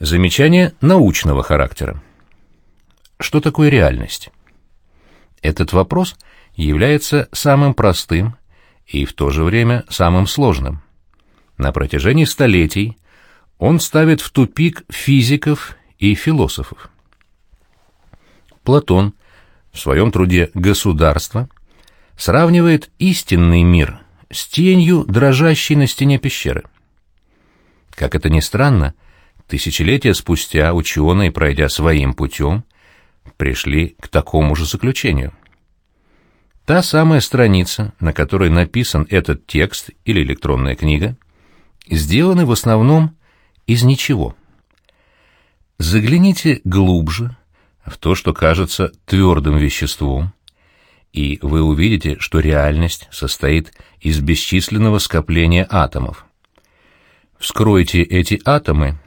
Замечание научного характера. Что такое реальность? Этот вопрос является самым простым и в то же время самым сложным. На протяжении столетий он ставит в тупик физиков и философов. Платон в своем труде «Государство» сравнивает истинный мир с тенью, дрожащей на стене пещеры. Как это ни странно, тысячелетия спустя ученые, пройдя своим путем, пришли к такому же заключению. Та самая страница, на которой написан этот текст или электронная книга, сделаны в основном из ничего. Загляните глубже в то, что кажется твердым веществом, и вы увидите, что реальность состоит из бесчисленного скопления атомов. Вскройте эти атомы,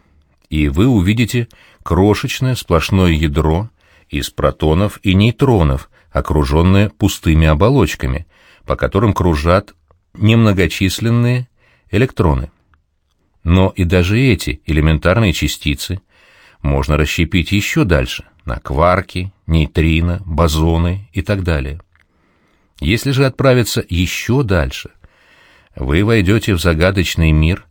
и вы увидите крошечное сплошное ядро из протонов и нейтронов, окруженное пустыми оболочками, по которым кружат немногочисленные электроны. Но и даже эти элементарные частицы можно расщепить еще дальше, на кварки, нейтрино, бозоны и так далее. Если же отправиться еще дальше, вы войдете в загадочный мир,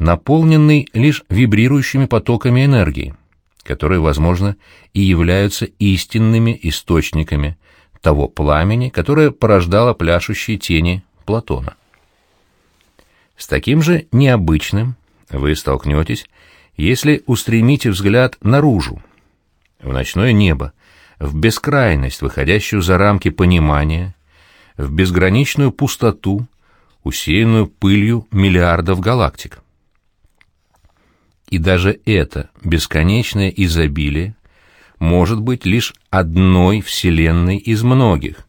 наполненный лишь вибрирующими потоками энергии, которые, возможно, и являются истинными источниками того пламени, которое порождало пляшущие тени Платона. С таким же необычным вы столкнетесь, если устремите взгляд наружу, в ночное небо, в бескрайность, выходящую за рамки понимания, в безграничную пустоту, усеянную пылью миллиардов галактик. И даже это бесконечное изобилие может быть лишь одной Вселенной из многих,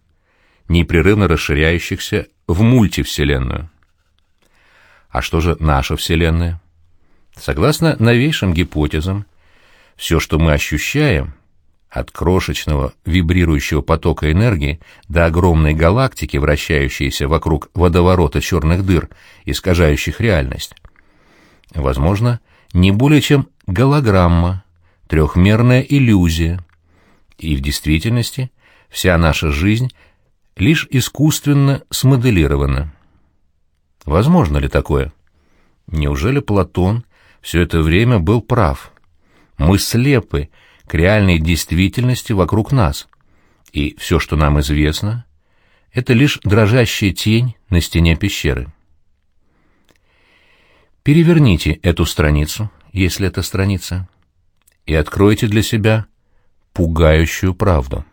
непрерывно расширяющихся в мультивселенную. А что же наша Вселенная? Согласно новейшим гипотезам, все, что мы ощущаем, от крошечного вибрирующего потока энергии до огромной галактики, вращающейся вокруг водоворота черных дыр, искажающих реальность, возможно, не более чем голограмма, трехмерная иллюзия, и в действительности вся наша жизнь лишь искусственно смоделирована. Возможно ли такое? Неужели Платон все это время был прав? Мы слепы к реальной действительности вокруг нас, и все, что нам известно, это лишь дрожащая тень на стене пещеры. Переверните эту страницу, если это страница, и откройте для себя пугающую правду.